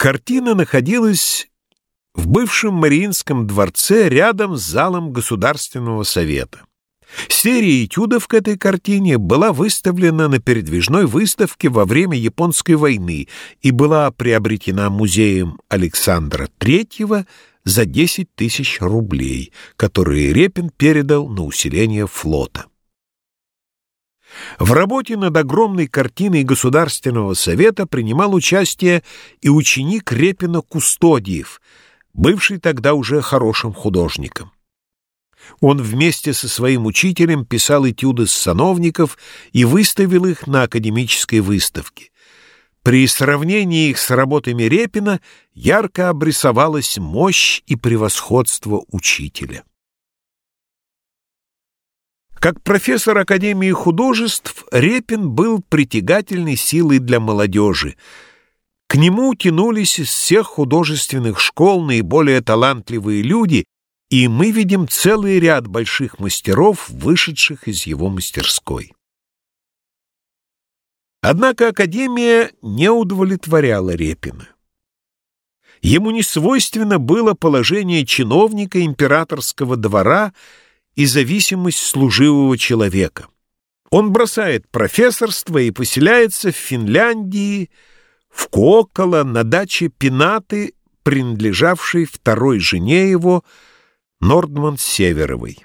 Картина находилась в бывшем Мариинском дворце рядом с залом Государственного совета. Серия этюдов к этой картине была выставлена на передвижной выставке во время Японской войны и была приобретена музеем Александра III за 10 тысяч рублей, которые Репин передал на усиление флота. В работе над огромной картиной Государственного совета принимал участие и ученик Репина Кустодиев, бывший тогда уже хорошим художником. Он вместе со своим учителем писал этюды с сановников и выставил их на академической выставке. При сравнении их с работами Репина ярко обрисовалась мощь и превосходство учителя. Как профессор Академии художеств Репин был притягательной силой для молодежи. К нему тянулись из всех художественных школ наиболее талантливые люди, и мы видим целый ряд больших мастеров, вышедших из его мастерской. Однако Академия не удовлетворяла Репина. Ему не свойственно было положение чиновника императорского двора и зависимость служивого человека. Он бросает профессорство и поселяется в Финляндии, в Кокола, на даче Пинаты, принадлежавшей второй жене его, Нордман Северовой.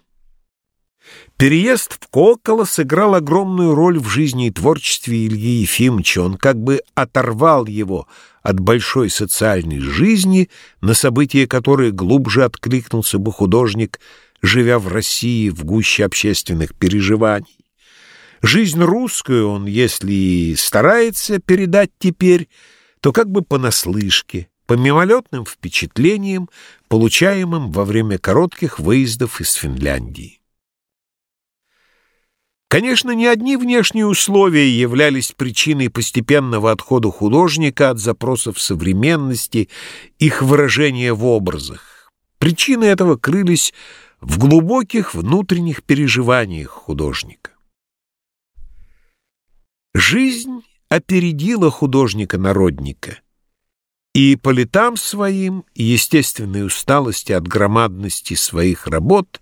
Переезд в Кокола сыграл огромную роль в жизни и творчестве Ильи Ефимовича. Он как бы оторвал его от большой социальной жизни, на события которой глубже откликнулся бы художник – живя в России в гуще общественных переживаний. Жизнь русскую он, если и старается передать теперь, то как бы понаслышке, по мимолетным впечатлениям, получаемым во время коротких выездов из Финляндии. Конечно, не одни внешние условия являлись причиной постепенного отхода художника от запросов современности, их выражения в образах. Причины этого крылись в глубоких внутренних переживаниях художника. Жизнь опередила художника-народника, и по летам своим и естественной усталости от громадности своих работ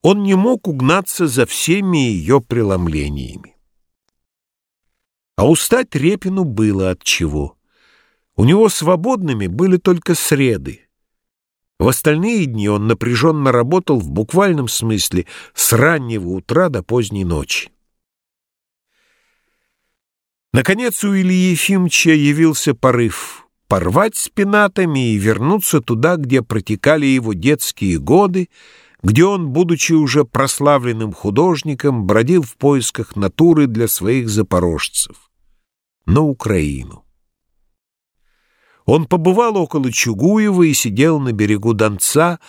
он не мог угнаться за всеми ее преломлениями. А устать Репину было от чего. У него свободными были только среды. В остальные дни он напряженно работал в буквальном смысле с раннего утра до поздней ночи. Наконец у Ильи Ефимовича явился порыв порвать с пенатами и вернуться туда, где протекали его детские годы, где он, будучи уже прославленным художником, бродил в поисках натуры для своих запорожцев, на Украину. Он побывал около Чугуева и сидел на берегу Донца,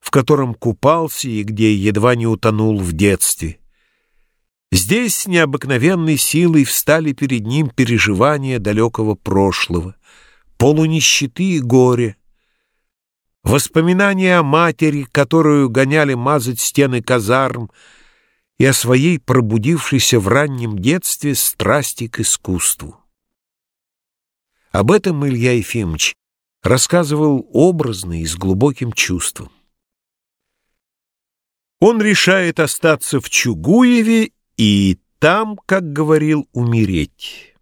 в котором купался и где едва не утонул в детстве. Здесь с необыкновенной силой встали перед ним переживания далекого прошлого, полунищеты и горе, воспоминания о матери, которую гоняли мазать стены казарм, и о своей пробудившейся в раннем детстве страсти к искусству. Об этом Илья Ефимович рассказывал образно и с глубоким чувством. Он решает остаться в Чугуеве и там, как говорил, умереть.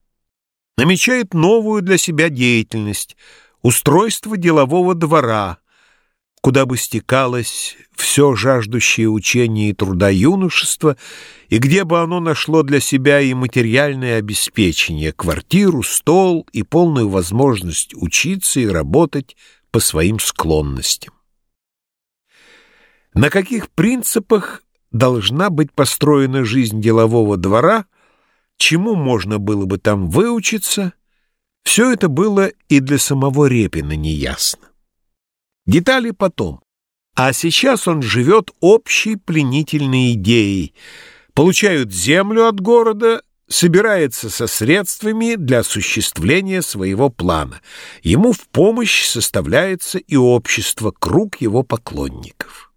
Намечает новую для себя деятельность — устройство делового двора, куда бы стекалось все жаждущее учения и труда юношества, и где бы оно нашло для себя и материальное обеспечение, квартиру, стол и полную возможность учиться и работать по своим склонностям. На каких принципах должна быть построена жизнь делового двора, чему можно было бы там выучиться, все это было и для самого Репина неясно. Детали потом. А сейчас он живет общей пленительной идеей. Получают землю от города, собирается со средствами для осуществления своего плана. Ему в помощь составляется и общество, круг его поклонников.